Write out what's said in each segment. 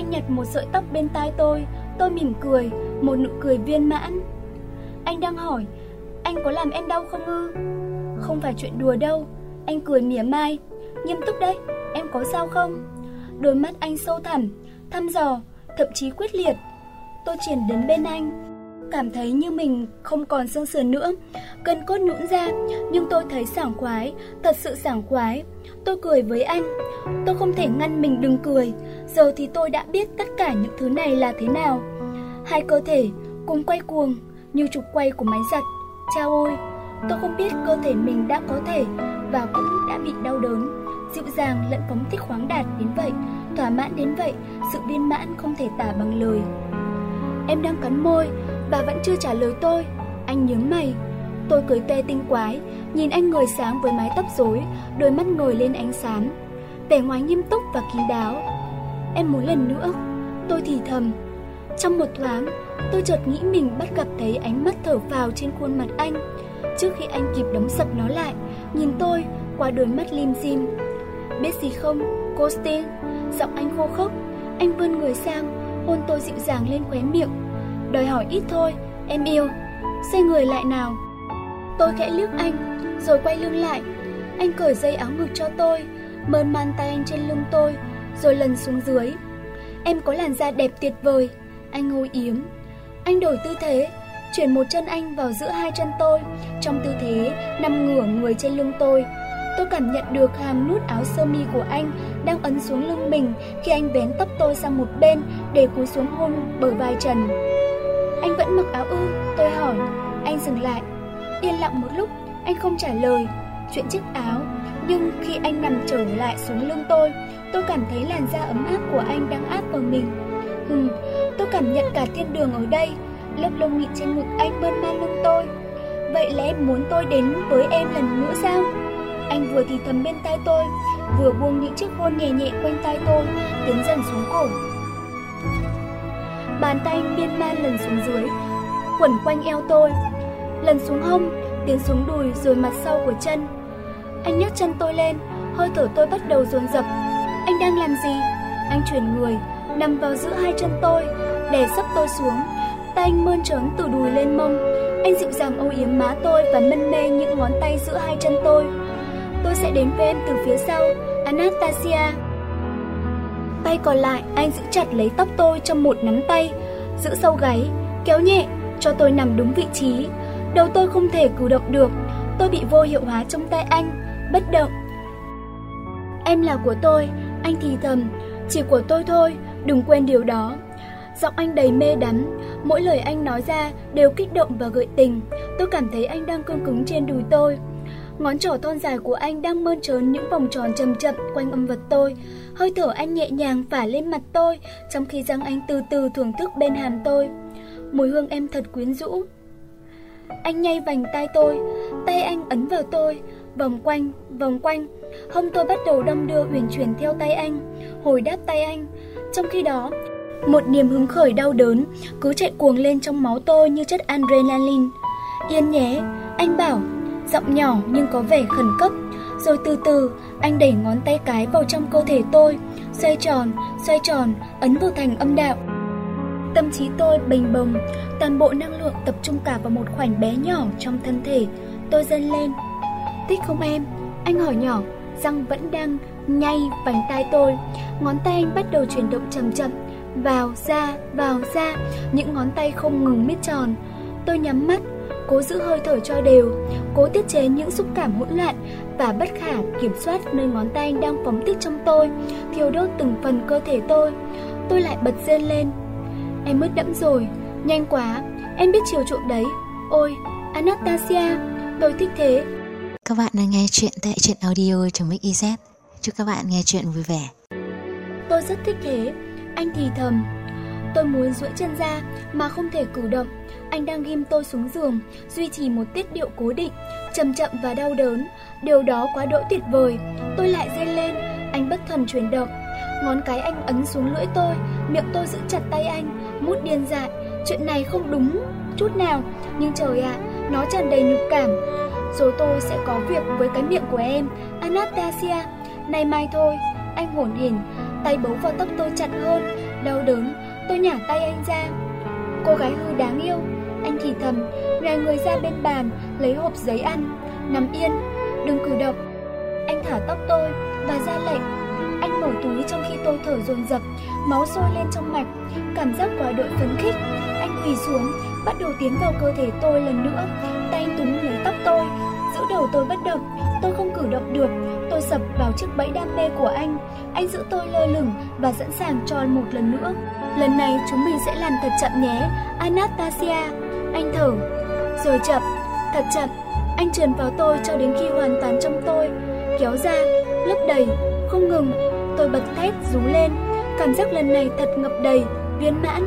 Anh nhặt một sợi tóc bên tai tôi, tôi mỉm cười, một nụ cười viên mãn. Anh đang hỏi, anh có làm em đau không ư? Không phải chuyện đùa đâu, anh cười mỉa mai. Nghiêm túc đấy, em có sao không? Đôi mắt anh sâu thẳm, thăm dò, thậm chí quyết liệt. Tôi chuyển đến bên anh, cảm thấy như mình không còn xương sườn nữa, cân cốt nhũn ra, nhưng tôi thấy sảng khoái, thật sự sảng khoái. Tôi cười với anh, tôi không thể ngăn mình đừng cười, giờ thì tôi đã biết tất cả những thứ này là thế nào. Hai cơ thể cùng quay cuồng như trục quay của máy giặt. Chao ôi, tôi không biết cơ thể mình đã có thể và cũng đã bị đau đớn, dịu dàng lẫn phóng thích khoáng đạt đến vậy, thỏa mãn đến vậy, sự viên mãn không thể tả bằng lời. Em đang cắn môi bà vẫn chưa trả lời tôi. Anh nhớ mày. Tôi cười tê tinh quái, nhìn anh người sáng với mái tóc rối, đôi mắt ngồi lên ánh sáng. Vẻ ngoài nghiêm túc và kín đáo. Em muốn lần nữa. Tôi thì thầm. Trong một thoáng, tôi chợt nghĩ mình bắt gặp thấy ánh mắt thở phào trên khuôn mặt anh. Trước khi anh kịp đóng sập nó lại, nhìn tôi qua đôi mắt lim dim. Biết gì không, cô Giọng anh khô khốc. Anh vươn người sang, hôn tôi dịu dàng lên khóe miệng. Đòi hỏi ít thôi, em yêu. Xoay người lại nào. Tôi khẽ liếc anh, rồi quay lưng lại. Anh cởi dây áo ngực cho tôi, mơn man tay anh trên lưng tôi, rồi lần xuống dưới. Em có làn da đẹp tuyệt vời. Anh ngồi yếm. Anh đổi tư thế, chuyển một chân anh vào giữa hai chân tôi, trong tư thế nằm ngửa người trên lưng tôi. Tôi cảm nhận được hàm nút áo sơ mi của anh đang ấn xuống lưng mình khi anh vén tóc tôi sang một bên để cúi xuống hôn bờ vai trần. Anh vẫn mặc áo ư? Tôi hỏi. Anh dừng lại. Yên lặng một lúc, anh không trả lời. Chuyện chiếc áo. Nhưng khi anh nằm trở lại xuống lưng tôi, tôi cảm thấy làn da ấm áp của anh đang áp vào mình. Hừm, tôi cảm nhận cả thiên đường ở đây. Lớp lông mịn trên ngực anh bơn man lưng tôi. Vậy là em muốn tôi đến với em lần nữa sao? Anh vừa thì thầm bên tai tôi, vừa buông những chiếc hôn nhẹ nhẹ quanh tai tôi, tiến dần xuống cổ. Bàn tay anh miên man lần xuống dưới, quẩn quanh eo tôi, lần xuống hông, tiến xuống đùi rồi mặt sau của chân. Anh nhấc chân tôi lên, hơi thở tôi bắt đầu dồn dập. Anh đang làm gì? Anh chuyển người, nằm vào giữa hai chân tôi, đè sấp tôi xuống. Tay anh mơn trớn từ đùi lên mông. Anh dịu dàng âu yếm má tôi và mân mê những ngón tay giữa hai chân tôi. Tôi sẽ đến với em từ phía sau, Anastasia. Tay còn lại, anh giữ chặt lấy tóc tôi trong một nắm tay, giữ sâu gáy, kéo nhẹ, cho tôi nằm đúng vị trí. Đầu tôi không thể cử động được, tôi bị vô hiệu hóa trong tay anh, bất động. Em là của tôi, anh thì thầm, chỉ của tôi thôi, đừng quên điều đó. Giọng anh đầy mê đắm, mỗi lời anh nói ra đều kích động và gợi tình. Tôi cảm thấy anh đang cương cứng trên đùi tôi. Ngón trỏ thon dài của anh đang mơn trớn những vòng tròn chậm chậm quanh âm vật tôi. Hơi thở anh nhẹ nhàng phả lên mặt tôi, trong khi răng anh từ từ thưởng thức bên hàm tôi. Mùi hương em thật quyến rũ. Anh nhay vành tay tôi, tay anh ấn vào tôi, vòng quanh, vòng quanh. Hông tôi bắt đầu đong đưa uyển chuyển theo tay anh, hồi đáp tay anh. Trong khi đó, một niềm hứng khởi đau đớn cứ chạy cuồng lên trong máu tôi như chất adrenaline. Yên nhé, anh bảo, giọng nhỏ nhưng có vẻ khẩn cấp. Rồi từ từ, anh đẩy ngón tay cái vào trong cơ thể tôi, xoay tròn, xoay tròn, ấn vào thành âm đạo. Tâm trí tôi bình bồng, toàn bộ năng lượng tập trung cả vào một khoảnh bé nhỏ trong thân thể. Tôi dâng lên. Thích không em? Anh hỏi nhỏ, răng vẫn đang nhay vành tai tôi. Ngón tay anh bắt đầu chuyển động chậm chậm, vào ra, vào ra, những ngón tay không ngừng miết tròn. Tôi nhắm mắt, cố giữ hơi thở cho đều, cố tiết chế những xúc cảm hỗn loạn và bất khả kiểm soát nơi ngón tay đang phóng thích trong tôi, thiêu đốt từng phần cơ thể tôi. Tôi lại bật rên lên. Em mất đẫm rồi, nhanh quá, em biết chiều chuộng đấy. Ôi, Anastasia, tôi thích thế. Các bạn đang nghe chuyện tại truyện audio trong Mix Chúc các bạn nghe chuyện vui vẻ. Tôi rất thích thế, anh thì thầm. Tôi muốn duỗi chân ra mà không thể cử động. Anh đang ghim tôi xuống giường, duy trì một tiết điệu cố định, chậm chậm và đau đớn. Điều đó quá đỗi tuyệt vời. Tôi lại rên lên, anh bất thần chuyển động. Ngón cái anh ấn xuống lưỡi tôi, miệng tôi giữ chặt tay anh, mút điên dại. Chuyện này không đúng chút nào, nhưng trời ạ, nó tràn đầy nhục cảm. Rồi tôi sẽ có việc với cái miệng của em, Anastasia. Nay mai thôi, anh hổn hển, tay bấu vào tóc tôi chặt hơn, Đau đớn, tôi nhả tay anh ra. Cô gái hư đáng yêu, anh thì thầm, nhòi người ra bên bàn, lấy hộp giấy ăn, nằm yên, đừng cử động. Anh thả tóc tôi và ra lệnh. Anh mở túi trong khi tôi thở dồn dập, máu sôi lên trong mạch, cảm giác quá đội phấn khích. Anh quỳ xuống, bắt đầu tiến vào cơ thể tôi lần nữa, tay túm lấy tóc tôi, giữ đầu tôi bất động, tôi không cử động được, tôi sập vào chiếc bẫy đam mê của anh. Anh giữ tôi lơ lửng và sẵn sàng cho một lần nữa. Lần này chúng mình sẽ làm thật chậm nhé, Anastasia. Anh thở, rồi chậm, thật chậm. Anh trườn vào tôi cho đến khi hoàn toàn trong tôi, kéo ra, lấp đầy, không ngừng. Tôi bật thét rú lên, cảm giác lần này thật ngập đầy, viên mãn.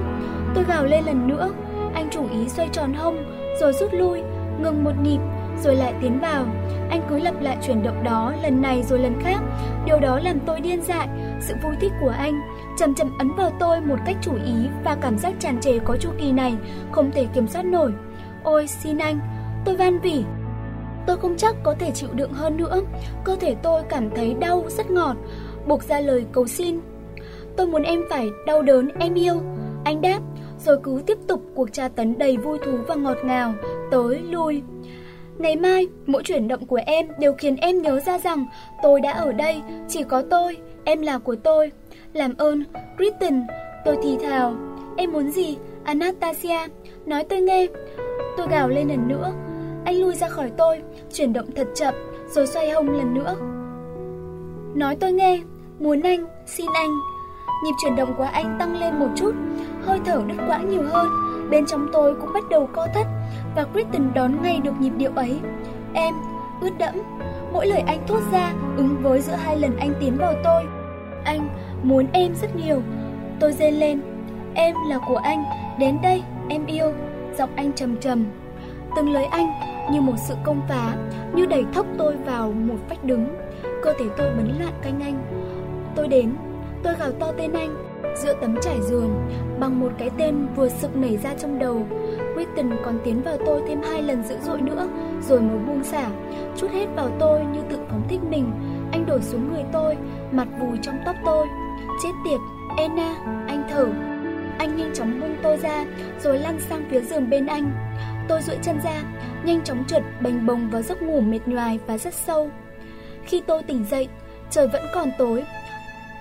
Tôi gào lên lần nữa, anh chủ ý xoay tròn hông, rồi rút lui, ngừng một nhịp, rồi lại tiến vào. Anh cứ lặp lại chuyển động đó lần này rồi lần khác. Điều đó làm tôi điên dại, sự vui thích của anh chậm chậm ấn vào tôi một cách chủ ý và cảm giác tràn trề có chu kỳ này không thể kiểm soát nổi. Ôi xin anh, tôi van vỉ. Tôi không chắc có thể chịu đựng hơn nữa. Cơ thể tôi cảm thấy đau rất ngọt, buộc ra lời cầu xin. Tôi muốn em phải đau đớn em yêu. Anh đáp, rồi cứ tiếp tục cuộc tra tấn đầy vui thú và ngọt ngào, tới lui. Ngày mai, mỗi chuyển động của em đều khiến em nhớ ra rằng tôi đã ở đây, chỉ có tôi, em là của tôi. Làm ơn, Kristen, tôi thì thào. Em muốn gì, Anastasia? Nói tôi nghe. Tôi gào lên lần nữa. Anh lui ra khỏi tôi, chuyển động thật chậm, rồi xoay hông lần nữa. Nói tôi nghe, muốn anh, xin anh. Nhịp chuyển động của anh tăng lên một chút, hơi thở đứt quãng nhiều hơn. Bên trong tôi cũng bắt đầu co thắt, và Kristen đón ngay được nhịp điệu ấy. Em, ướt đẫm, mỗi lời anh thốt ra ứng với giữa hai lần anh tiến vào tôi. Anh muốn em rất nhiều. Tôi rên lên, em là của anh, đến đây, em yêu. Giọng anh trầm trầm. Từng lời anh như một sự công phá, như đẩy thốc tôi vào một vách đứng. Cơ thể tôi bấn loạn canh anh. Tôi đến, tôi gào to tên anh, giữa tấm trải giường, bằng một cái tên vừa sực nảy ra trong đầu. Whitton còn tiến vào tôi thêm hai lần dữ dội nữa, rồi mới buông xả, chút hết vào tôi như tự phóng thích mình. Anh đổ xuống người tôi, mặt vùi trong tóc tôi. Chết tiệt, Anna, anh thở. Anh nhanh chóng buông tôi ra, rồi lăn sang phía giường bên anh. Tôi duỗi chân ra, nhanh chóng trượt bành bồng vào giấc ngủ mệt nhoài và rất sâu. Khi tôi tỉnh dậy, trời vẫn còn tối.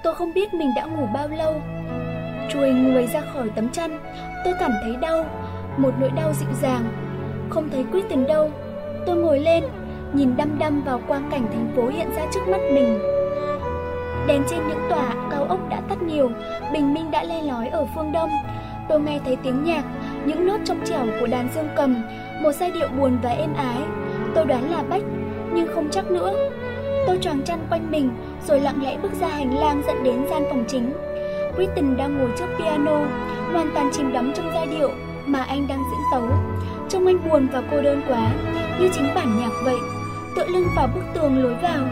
Tôi không biết mình đã ngủ bao lâu. Chuồi người ra khỏi tấm chăn, tôi cảm thấy đau, một nỗi đau dịu dàng. Không thấy Kristen đâu. Tôi ngồi lên, nhìn đăm đăm vào quang cảnh thành phố hiện ra trước mắt mình. Đèn trên những tòa cao ốc đã tắt nhiều, bình minh đã le lói ở phương đông. Tôi nghe thấy tiếng nhạc, những nốt trong trẻo của đàn dương cầm, một giai điệu buồn và êm ái. Tôi đoán là Bách, nhưng không chắc nữa. Tôi choàng chăn quanh mình, rồi lặng lẽ bước ra hành lang dẫn đến gian phòng chính. Kristen đang ngồi trước piano, hoàn toàn chìm đắm trong giai điệu mà anh đang diễn tấu. Trông anh buồn và cô đơn quá, như chính bản nhạc vậy. Tựa lưng vào bức tường lối vào,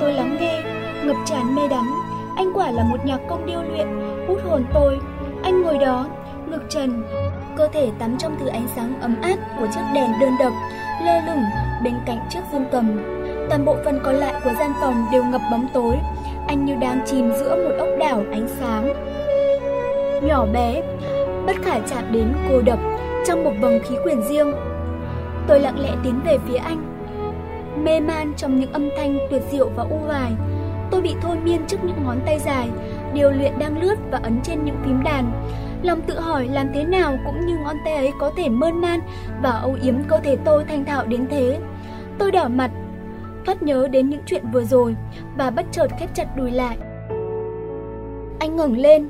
tôi lắng nghe, ngập tràn mê đắm. Anh quả là một nhạc công điêu luyện, hút hồn tôi. Anh ngồi đó, ngực trần, cơ thể tắm trong thứ ánh sáng ấm áp của chiếc đèn đơn độc, lơ lửng bên cạnh chiếc dương cầm. Toàn bộ phần còn lại của gian phòng đều ngập bóng tối, anh như đang chìm giữa một ốc đảo ánh sáng. Nhỏ bé, bất khả chạm đến cô độc trong một vòng khí quyển riêng. Tôi lặng lẽ tiến về phía anh, mê man trong những âm thanh tuyệt diệu và u hoài. Tôi bị thôi miên trước những ngón tay dài, điều luyện đang lướt và ấn trên những phím đàn. Lòng tự hỏi làm thế nào cũng như ngón tay ấy có thể mơn man và âu yếm cơ thể tôi thanh thạo đến thế. Tôi đỏ mặt, thoát nhớ đến những chuyện vừa rồi và bất chợt khép chặt đùi lại. Anh ngẩng lên,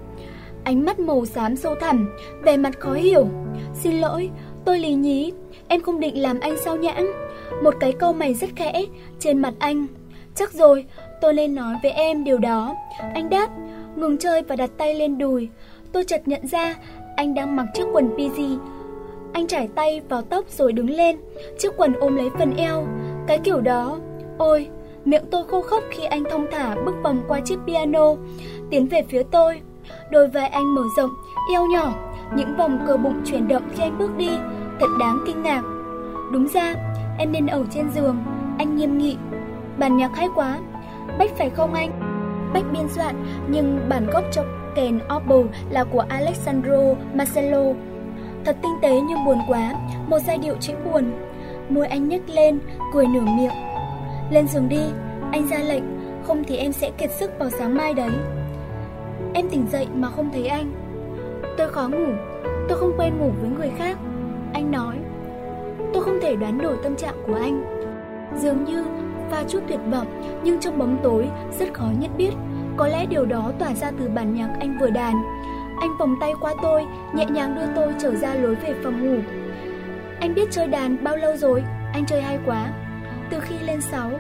ánh mắt màu xám sâu thẳm, vẻ mặt khó hiểu. Xin lỗi, tôi lì nhí, em không định làm anh sao nhãng. Một cái câu mày rất khẽ trên mặt anh. Chắc rồi, tôi lên nói với em điều đó. Anh đáp, ngừng chơi và đặt tay lên đùi. Tôi chợt nhận ra anh đang mặc chiếc quần PG. Anh trải tay vào tóc rồi đứng lên, chiếc quần ôm lấy phần eo. Cái kiểu đó, ôi, miệng tôi khô khốc khi anh thông thả bước vòng qua chiếc piano, tiến về phía tôi. Đôi vai anh mở rộng, eo nhỏ, những vòng cơ bụng chuyển động khi anh bước đi, thật đáng kinh ngạc. Đúng ra, em nên ở trên giường, anh nghiêm nghị. Bản nhạc hay quá, Bách phải không anh? Bách biên soạn, nhưng bản gốc cho kèn Opal là của Alexandro Marcello. Thật tinh tế nhưng buồn quá, một giai điệu chữ buồn. Môi anh nhếch lên, cười nửa miệng. Lên giường đi, anh ra lệnh, không thì em sẽ kiệt sức vào sáng mai đấy. Em tỉnh dậy mà không thấy anh. Tôi khó ngủ, tôi không quen ngủ với người khác. Anh nói, không thể đoán nổi tâm trạng của anh. Dường như pha chút tuyệt vọng, nhưng trong bóng tối rất khó nhận biết. Có lẽ điều đó tỏa ra từ bản nhạc anh vừa đàn. Anh vòng tay qua tôi, nhẹ nhàng đưa tôi trở ra lối về phòng ngủ. Anh biết chơi đàn bao lâu rồi? Anh chơi hay quá. Từ khi lên 6.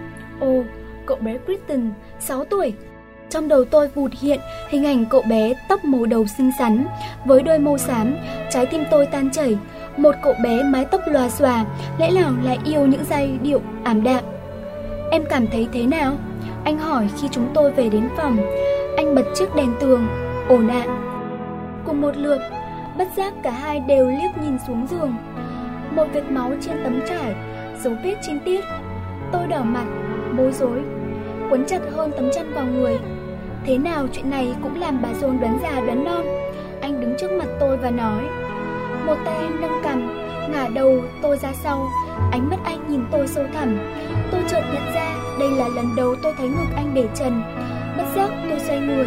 Ồ, cậu bé Kristen, 6 tuổi. Trong đầu tôi vụt hiện hình ảnh cậu bé tóc màu đầu xinh xắn, với đôi mâu xám, trái tim tôi tan chảy. Một cậu bé mái tóc lòa xòa, lẽ nào lại yêu những giai điệu ảm đạm. Em cảm thấy thế nào? Anh hỏi khi chúng tôi về đến phòng. Anh bật chiếc đèn tường, ổn ạ. Cùng một lượt, bất giác cả hai đều liếc nhìn xuống giường. Một vệt máu trên tấm trải, dấu vết chi tiết. Tôi đỏ mặt, bối rối, quấn chặt hơn tấm chăn vào người. Thế nào chuyện này cũng làm bà dồn đoán già đoán non. Anh đứng trước mặt tôi và nói. Một tay anh nâng cằm, ngả đầu tôi ra sau, ánh mắt anh nhìn tôi sâu thẳm. Tôi chợt nhận ra đây là lần đầu tôi thấy ngực anh để trần. Bất giác tôi xoay người,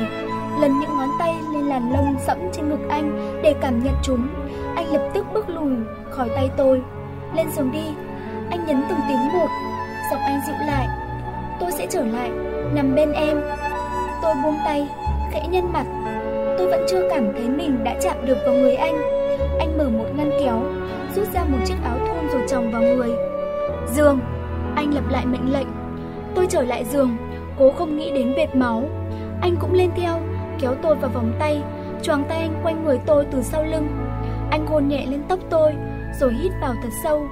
lần những ngón tay lên làn lông sẫm trên ngực anh để cảm nhận chúng. Anh lập tức bước lùi khỏi tay tôi. Lên giường đi, anh nhấn từng tiếng một, giọng anh dịu lại. Tôi sẽ trở lại, nằm bên em. Tôi buông tay, khẽ nhân mặt. Tôi vẫn chưa cảm thấy mình đã chạm được vào người anh. Mở một ngăn kéo, rút ra một chiếc áo thun rồi chồng vào người. Dương, anh lặp lại mệnh lệnh. Tôi trở lại giường, cố không nghĩ đến vệt máu. Anh cũng lên theo, kéo tôi vào vòng tay, choàng tay anh quanh người tôi từ sau lưng. Anh hôn nhẹ lên tóc tôi, rồi hít vào thật sâu.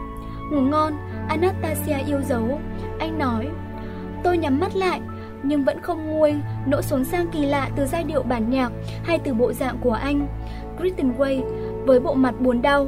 Ngủ ngon, Anastasia yêu dấu. Anh nói, tôi nhắm mắt lại, nhưng vẫn không nguôi nỗi xốn sang kỳ lạ từ giai điệu bản nhạc hay từ bộ dạng của anh. Kristen Way với bộ mặt buồn đau,